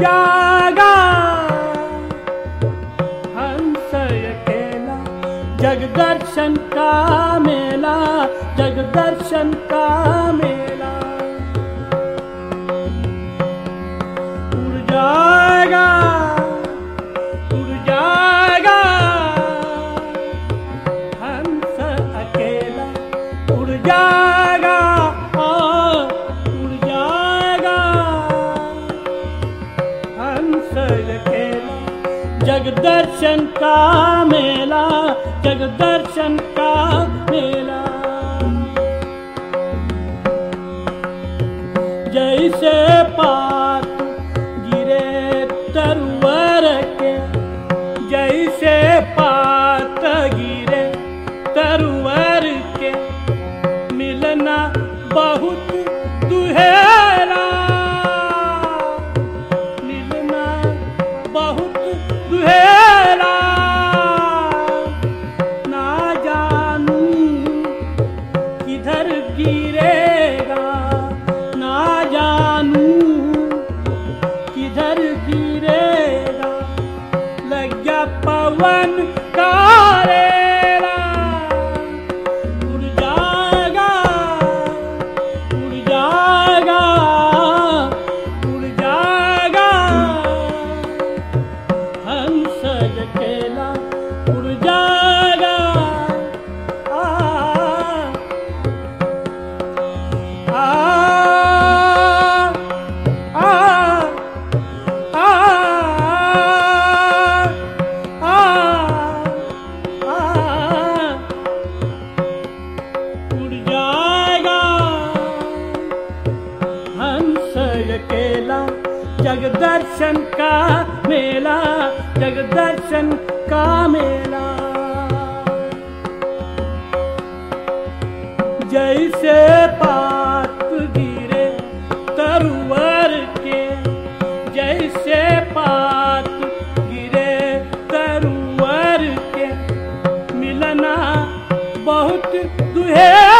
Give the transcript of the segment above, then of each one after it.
जागा। हंस अकेला जग दर्शन का मेला, जगदर्शन का मेला। उड़ जाएगा उड़ हंस अकेला, उड़ दर्शन का मेला जग दर्शन का मेला। जैसे पात गिरे तरवर के किधर गिरेगा, ना जानू किधर गिरेगा। लग गया पवन का रेला उड़ जाएगा उड़ जाएगा उड़ जाएगा। हंस अकेला उड़ हंस अकेला। जग दर्शन का मेला जग दर्शन का मेला। जैसे पात गिरे तरुवर के, जैसे पात गिरे तरुवर के, मिलना बहुत दुहेरा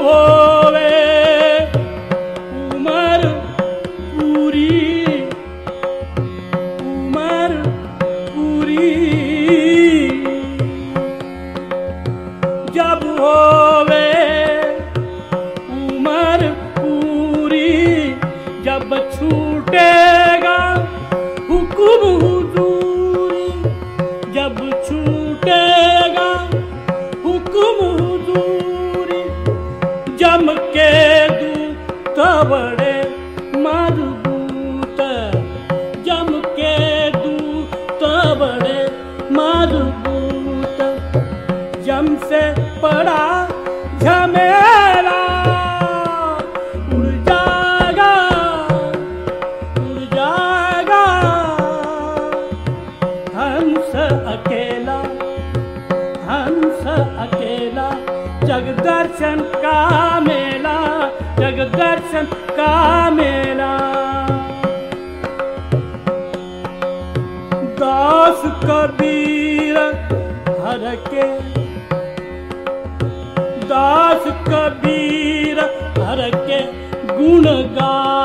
Oh. अकेला जग दर्शन का मेला जग दर्शन का मेला दास कबीर हर के दास कबीर हर के गुण गावे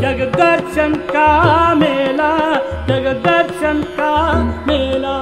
जगदर्शन का मेला जगदर्शन का मेला।